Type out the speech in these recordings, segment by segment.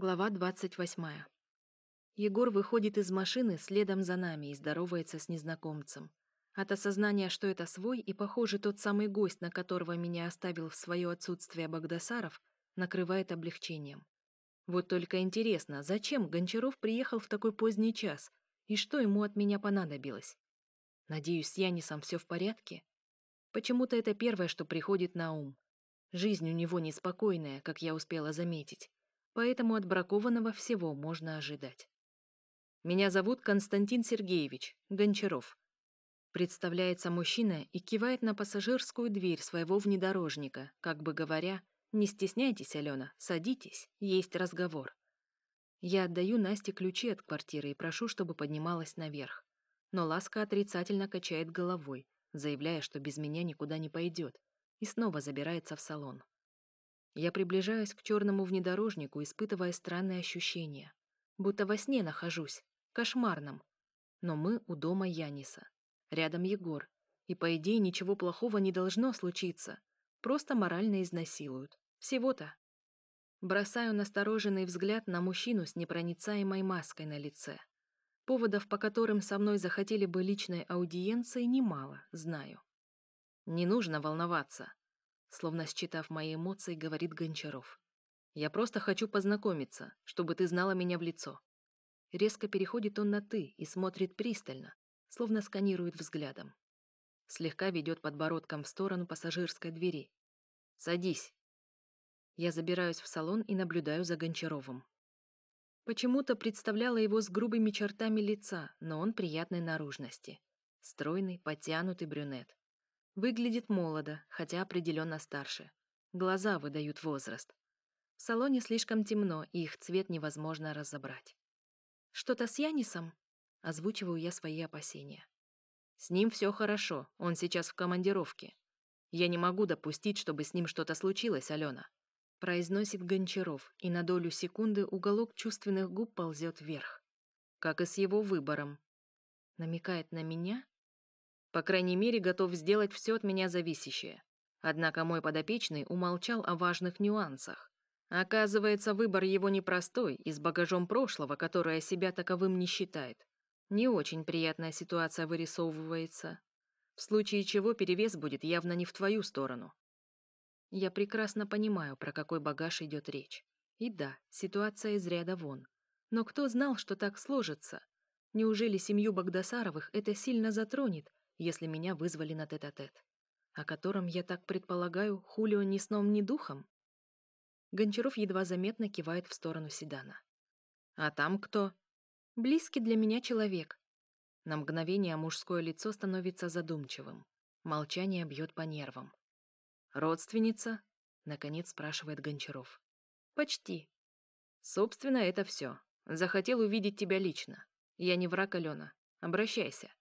Глава 28. Егор выходит из машины следом за нами и здоровается с незнакомцем. От осознания, что это свой и, похоже, тот самый гость, на которого меня оставил в свое отсутствие Багдасаров, накрывает облегчением. Вот только интересно, зачем Гончаров приехал в такой поздний час и что ему от меня понадобилось? Надеюсь, с Янисом все в порядке? Почему-то это первое, что приходит на ум. Жизнь у него неспокойная, как я успела заметить поэтому от бракованного всего можно ожидать. «Меня зовут Константин Сергеевич, Гончаров». Представляется мужчина и кивает на пассажирскую дверь своего внедорожника, как бы говоря, «Не стесняйтесь, Алена, садитесь, есть разговор». Я отдаю Насте ключи от квартиры и прошу, чтобы поднималась наверх. Но Ласка отрицательно качает головой, заявляя, что без меня никуда не пойдет, и снова забирается в салон. Я приближаюсь к черному внедорожнику, испытывая странные ощущения. Будто во сне нахожусь, кошмарном. Но мы у дома Яниса. Рядом Егор. И, по идее, ничего плохого не должно случиться. Просто морально изнасилуют. Всего-то. Бросаю настороженный взгляд на мужчину с непроницаемой маской на лице. Поводов, по которым со мной захотели бы личной аудиенции, немало, знаю. Не нужно волноваться. Словно считав мои эмоции, говорит Гончаров. «Я просто хочу познакомиться, чтобы ты знала меня в лицо». Резко переходит он на «ты» и смотрит пристально, словно сканирует взглядом. Слегка ведет подбородком в сторону пассажирской двери. «Садись». Я забираюсь в салон и наблюдаю за Гончаровым. Почему-то представляла его с грубыми чертами лица, но он приятной наружности. Стройный, подтянутый брюнет. Выглядит молодо, хотя определенно старше. Глаза выдают возраст. В салоне слишком темно, и их цвет невозможно разобрать. «Что-то с Янисом?» — озвучиваю я свои опасения. «С ним все хорошо, он сейчас в командировке. Я не могу допустить, чтобы с ним что-то случилось, Алена», — произносит Гончаров, и на долю секунды уголок чувственных губ ползет вверх. Как и с его выбором. Намекает на меня по крайней мере, готов сделать все от меня зависящее. Однако мой подопечный умолчал о важных нюансах. Оказывается, выбор его непростой и с багажом прошлого, которое себя таковым не считает. Не очень приятная ситуация вырисовывается. В случае чего перевес будет явно не в твою сторону. Я прекрасно понимаю, про какой багаж идет речь. И да, ситуация из ряда вон. Но кто знал, что так сложится? Неужели семью Багдасаровых это сильно затронет, если меня вызвали на тет-а-тет, -тет, о котором, я так предполагаю, Хулио ни сном, ни духом? Гончаров едва заметно кивает в сторону седана. «А там кто?» «Близкий для меня человек». На мгновение мужское лицо становится задумчивым. Молчание бьет по нервам. «Родственница?» — наконец спрашивает Гончаров. «Почти». «Собственно, это все. Захотел увидеть тебя лично. Я не враг Алена. Обращайся».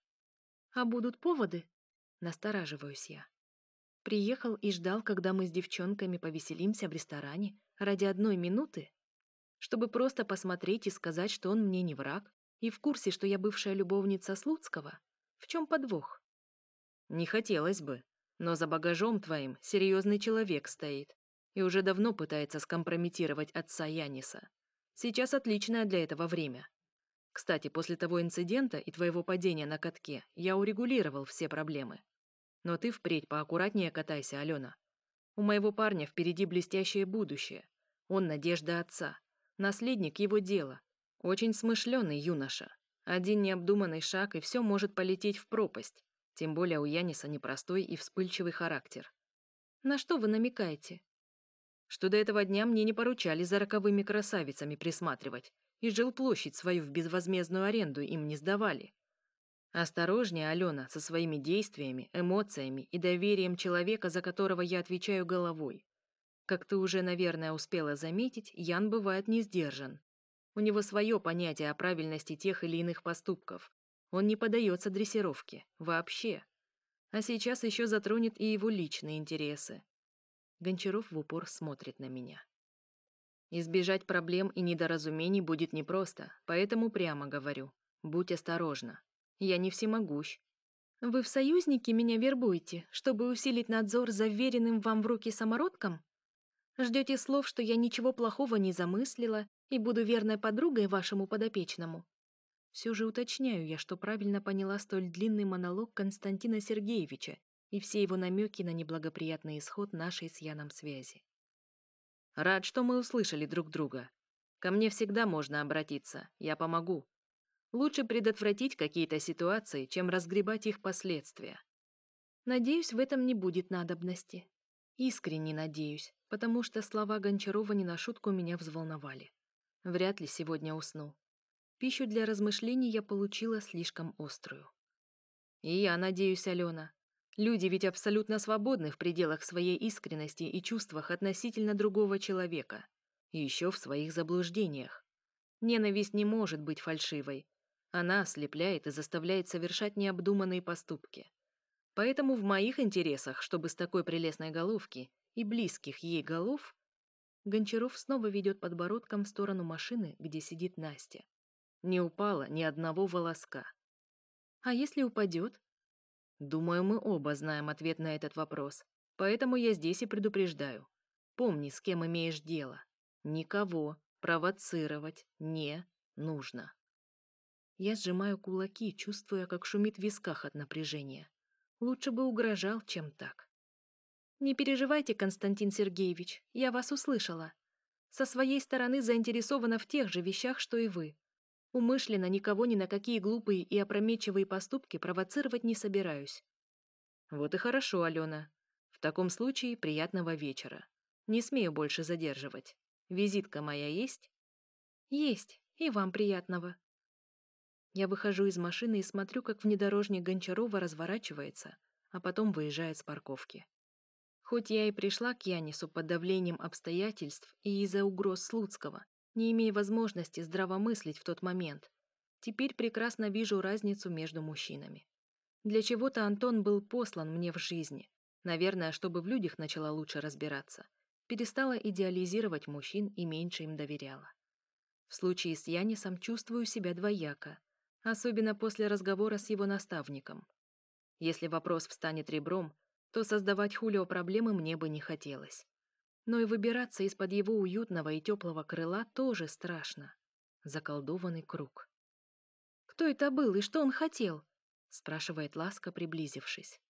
А будут поводы? Настораживаюсь я. Приехал и ждал, когда мы с девчонками повеселимся в ресторане ради одной минуты? Чтобы просто посмотреть и сказать, что он мне не враг, и в курсе, что я бывшая любовница Слуцкого? В чем подвох? Не хотелось бы, но за багажом твоим серьезный человек стоит и уже давно пытается скомпрометировать отца Яниса. Сейчас отличное для этого время. Кстати, после того инцидента и твоего падения на катке я урегулировал все проблемы. Но ты впредь поаккуратнее катайся, Алена. У моего парня впереди блестящее будущее. Он надежда отца. Наследник его дела. Очень смышленый юноша. Один необдуманный шаг, и все может полететь в пропасть. Тем более у Яниса непростой и вспыльчивый характер. На что вы намекаете? Что до этого дня мне не поручали за роковыми красавицами присматривать, и жилплощадь свою в безвозмездную аренду им не сдавали. Осторожнее, Алена, со своими действиями, эмоциями и доверием человека, за которого я отвечаю головой. Как ты уже, наверное, успела заметить, Ян бывает не сдержан. У него свое понятие о правильности тех или иных поступков. Он не поддается дрессировке. Вообще. А сейчас еще затронет и его личные интересы. Гончаров в упор смотрит на меня. Избежать проблем и недоразумений будет непросто, поэтому прямо говорю. Будь осторожна. Я не всемогущ. Вы в союзники меня вербуете, чтобы усилить надзор за вверенным вам в руки самородком? Ждете слов, что я ничего плохого не замыслила и буду верной подругой вашему подопечному? Все же уточняю я, что правильно поняла столь длинный монолог Константина Сергеевича и все его намеки на неблагоприятный исход нашей с Яном связи. Рад, что мы услышали друг друга. Ко мне всегда можно обратиться, я помогу. Лучше предотвратить какие-то ситуации, чем разгребать их последствия. Надеюсь, в этом не будет надобности. Искренне надеюсь, потому что слова Гончарова не на шутку меня взволновали. Вряд ли сегодня усну. Пищу для размышлений я получила слишком острую. И я надеюсь, Алена. Люди ведь абсолютно свободны в пределах своей искренности и чувствах относительно другого человека. И еще в своих заблуждениях. Ненависть не может быть фальшивой. Она ослепляет и заставляет совершать необдуманные поступки. Поэтому в моих интересах, чтобы с такой прелестной головки и близких ей голов... Гончаров снова ведет подбородком в сторону машины, где сидит Настя. Не упало ни одного волоска. А если упадет? Думаю, мы оба знаем ответ на этот вопрос. Поэтому я здесь и предупреждаю. Помни, с кем имеешь дело. Никого провоцировать не нужно. Я сжимаю кулаки, чувствуя, как шумит в висках от напряжения. Лучше бы угрожал, чем так. Не переживайте, Константин Сергеевич, я вас услышала. Со своей стороны заинтересована в тех же вещах, что и вы. Умышленно никого ни на какие глупые и опрометчивые поступки провоцировать не собираюсь. Вот и хорошо, Алена. В таком случае приятного вечера. Не смею больше задерживать. Визитка моя есть? Есть. И вам приятного. Я выхожу из машины и смотрю, как внедорожник Гончарова разворачивается, а потом выезжает с парковки. Хоть я и пришла к Янису под давлением обстоятельств и из-за угроз Слуцкого, не имея возможности здравомыслить в тот момент. Теперь прекрасно вижу разницу между мужчинами. Для чего-то Антон был послан мне в жизни. Наверное, чтобы в людях начала лучше разбираться. Перестала идеализировать мужчин и меньше им доверяла. В случае с Янисом чувствую себя двояко, особенно после разговора с его наставником. Если вопрос встанет ребром, то создавать Хулио проблемы мне бы не хотелось но и выбираться из-под его уютного и теплого крыла тоже страшно. Заколдованный круг. «Кто это был и что он хотел?» — спрашивает Ласка, приблизившись.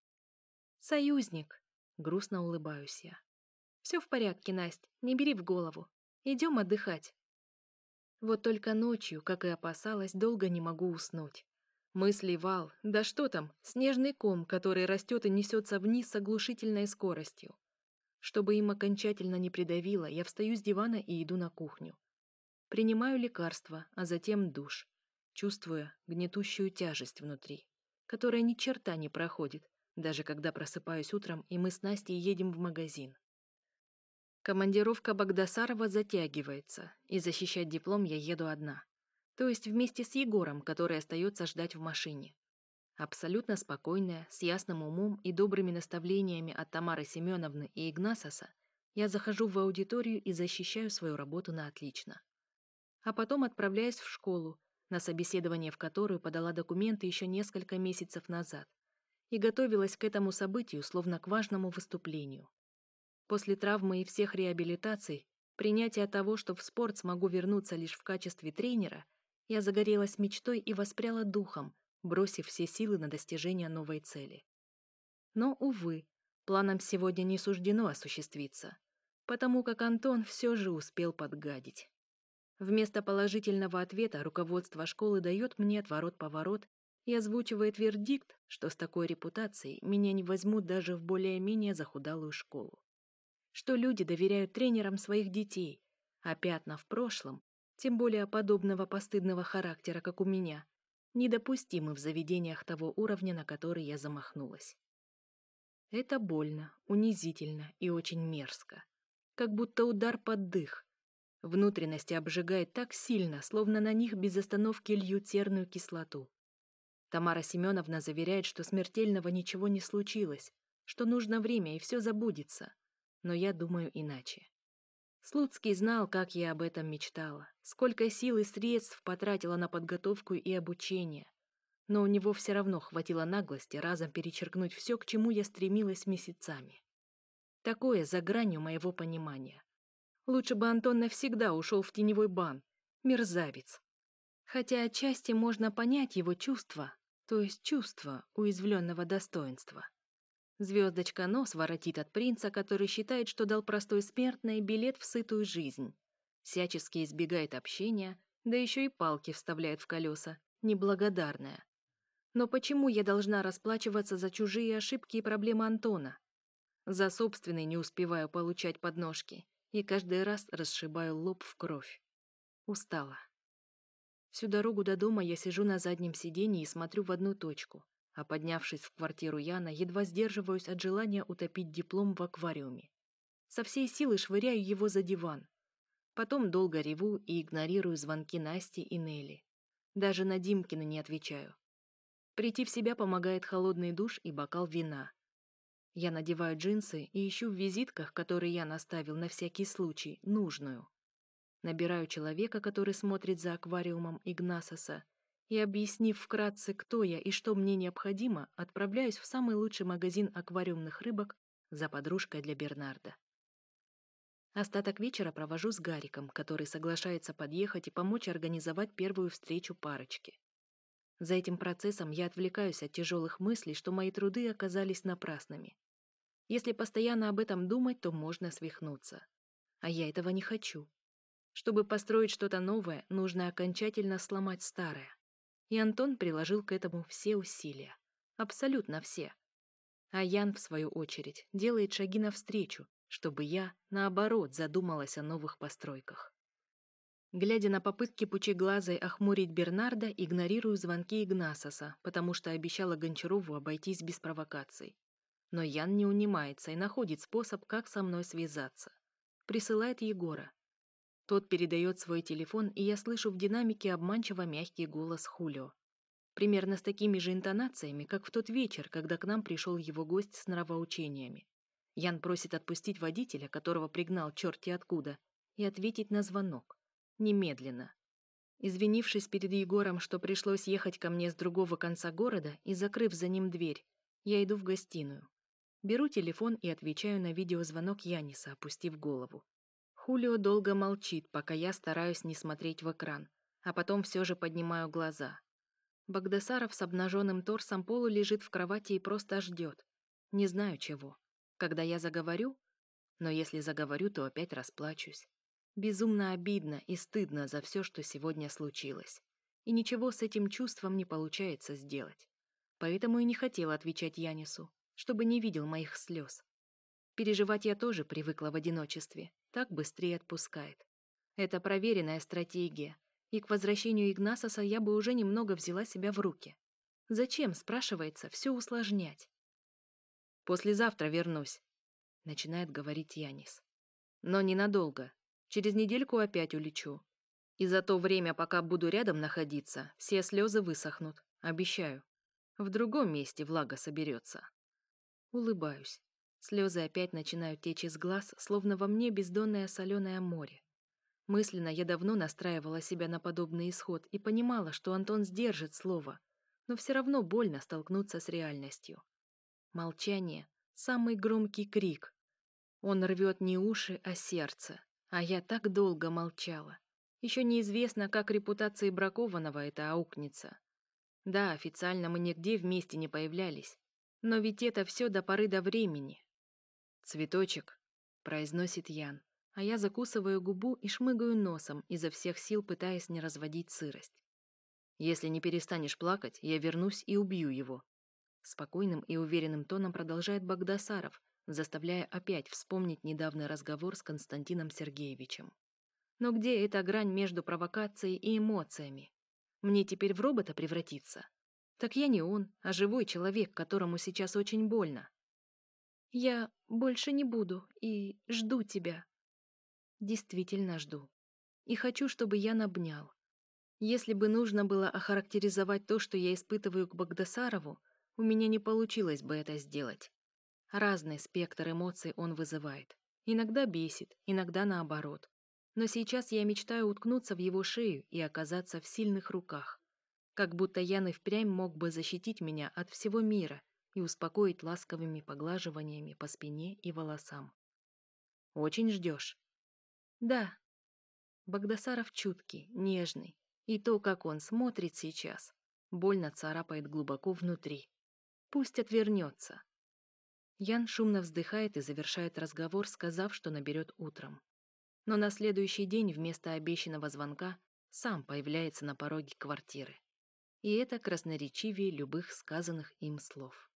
«Союзник», — грустно улыбаюсь я. «Все в порядке, Насть, не бери в голову. Идем отдыхать». Вот только ночью, как и опасалась, долго не могу уснуть. Мысли вал, да что там, снежный ком, который растет и несется вниз с оглушительной скоростью. Чтобы им окончательно не придавило, я встаю с дивана и иду на кухню. Принимаю лекарства, а затем душ, чувствуя гнетущую тяжесть внутри, которая ни черта не проходит, даже когда просыпаюсь утром, и мы с Настей едем в магазин. Командировка Багдасарова затягивается, и защищать диплом я еду одна. То есть вместе с Егором, который остается ждать в машине. Абсолютно спокойная, с ясным умом и добрыми наставлениями от Тамары Семеновны и Игнасоса, я захожу в аудиторию и защищаю свою работу на отлично. А потом отправляюсь в школу, на собеседование в которую подала документы еще несколько месяцев назад, и готовилась к этому событию, словно к важному выступлению. После травмы и всех реабилитаций, принятия того, что в спорт смогу вернуться лишь в качестве тренера, я загорелась мечтой и воспряла духом, бросив все силы на достижение новой цели. Но, увы, планам сегодня не суждено осуществиться, потому как Антон все же успел подгадить. Вместо положительного ответа руководство школы дает мне отворот-поворот и озвучивает вердикт, что с такой репутацией меня не возьмут даже в более-менее захудалую школу. Что люди доверяют тренерам своих детей, а пятна в прошлом, тем более подобного постыдного характера, как у меня, недопустимы в заведениях того уровня, на который я замахнулась. Это больно, унизительно и очень мерзко. Как будто удар под дых. Внутренности обжигает так сильно, словно на них без остановки льют серную кислоту. Тамара Семеновна заверяет, что смертельного ничего не случилось, что нужно время и все забудется. Но я думаю иначе. Слуцкий знал, как я об этом мечтала, сколько сил и средств потратила на подготовку и обучение. Но у него все равно хватило наглости разом перечеркнуть все, к чему я стремилась месяцами. Такое за гранью моего понимания. Лучше бы Антон навсегда ушел в теневой бан. Мерзавец. Хотя отчасти можно понять его чувства, то есть чувство уязвленного достоинства. Звездочка нос воротит от принца, который считает, что дал простой смертной билет в сытую жизнь. Всячески избегает общения, да еще и палки вставляет в колеса, неблагодарная. Но почему я должна расплачиваться за чужие ошибки и проблемы Антона? За собственные не успеваю получать подножки и каждый раз расшибаю лоб в кровь. Устала. Всю дорогу до дома я сижу на заднем сиденье и смотрю в одну точку, а поднявшись в квартиру Яна, едва сдерживаюсь от желания утопить диплом в аквариуме. Со всей силы швыряю его за диван. Потом долго реву и игнорирую звонки Насти и Нелли. Даже на Димкина не отвечаю. Прийти в себя помогает холодный душ и бокал вина. Я надеваю джинсы и ищу в визитках, которые я наставил на всякий случай, нужную. Набираю человека, который смотрит за аквариумом Игнасоса, и, объяснив вкратце, кто я и что мне необходимо, отправляюсь в самый лучший магазин аквариумных рыбок за подружкой для Бернарда. Остаток вечера провожу с Гариком, который соглашается подъехать и помочь организовать первую встречу парочки. За этим процессом я отвлекаюсь от тяжелых мыслей, что мои труды оказались напрасными. Если постоянно об этом думать, то можно свихнуться. А я этого не хочу. Чтобы построить что-то новое, нужно окончательно сломать старое. И Антон приложил к этому все усилия. Абсолютно все. А Ян, в свою очередь, делает шаги навстречу, чтобы я, наоборот, задумалась о новых постройках. Глядя на попытки пучеглазой охмурить Бернарда, игнорирую звонки Игнасоса, потому что обещала Гончарову обойтись без провокаций. Но Ян не унимается и находит способ, как со мной связаться. Присылает Егора. Тот передает свой телефон, и я слышу в динамике обманчиво мягкий голос Хулио. Примерно с такими же интонациями, как в тот вечер, когда к нам пришел его гость с нравоучениями. Ян просит отпустить водителя, которого пригнал черти откуда, и ответить на звонок. Немедленно. Извинившись перед Егором, что пришлось ехать ко мне с другого конца города и закрыв за ним дверь, я иду в гостиную. Беру телефон и отвечаю на видеозвонок Яниса, опустив голову. Хулио долго молчит, пока я стараюсь не смотреть в экран, а потом все же поднимаю глаза. Багдасаров с обнаженным торсом полу лежит в кровати и просто ждет. Не знаю чего. Когда я заговорю? Но если заговорю, то опять расплачусь. Безумно обидно и стыдно за все, что сегодня случилось. И ничего с этим чувством не получается сделать. Поэтому и не хотела отвечать Янису, чтобы не видел моих слез. Переживать я тоже привыкла в одиночестве, так быстрее отпускает. Это проверенная стратегия, и к возвращению Игнасоса я бы уже немного взяла себя в руки. Зачем, спрашивается, все усложнять? «Послезавтра вернусь», — начинает говорить Янис. «Но ненадолго. Через недельку опять улечу. И за то время, пока буду рядом находиться, все слезы высохнут. Обещаю. В другом месте влага соберется». Улыбаюсь. Слезы опять начинают течь из глаз, словно во мне бездонное соленое море. Мысленно я давно настраивала себя на подобный исход и понимала, что Антон сдержит слово, но все равно больно столкнуться с реальностью. Молчание — самый громкий крик. Он рвет не уши, а сердце. А я так долго молчала. Еще неизвестно, как репутации бракованного это аукнется. Да, официально мы нигде вместе не появлялись. Но ведь это все до поры до времени. «Цветочек», — произносит Ян, а я закусываю губу и шмыгаю носом, изо всех сил пытаясь не разводить сырость. «Если не перестанешь плакать, я вернусь и убью его». Спокойным и уверенным тоном продолжает Багдасаров, заставляя опять вспомнить недавний разговор с Константином Сергеевичем. Но где эта грань между провокацией и эмоциями? Мне теперь в робота превратиться? Так я не он, а живой человек, которому сейчас очень больно. Я больше не буду и жду тебя. Действительно жду. И хочу, чтобы я обнял. Если бы нужно было охарактеризовать то, что я испытываю к Багдасарову, у меня не получилось бы это сделать. Разный спектр эмоций он вызывает. Иногда бесит, иногда наоборот. Но сейчас я мечтаю уткнуться в его шею и оказаться в сильных руках. Как будто Ян и впрямь мог бы защитить меня от всего мира и успокоить ласковыми поглаживаниями по спине и волосам. «Очень ждешь?» Да. Багдасаров чуткий, нежный. И то, как он смотрит сейчас, больно царапает глубоко внутри. Пусть отвернется. Ян шумно вздыхает и завершает разговор, сказав, что наберет утром. Но на следующий день вместо обещанного звонка сам появляется на пороге квартиры. И это красноречивее любых сказанных им слов.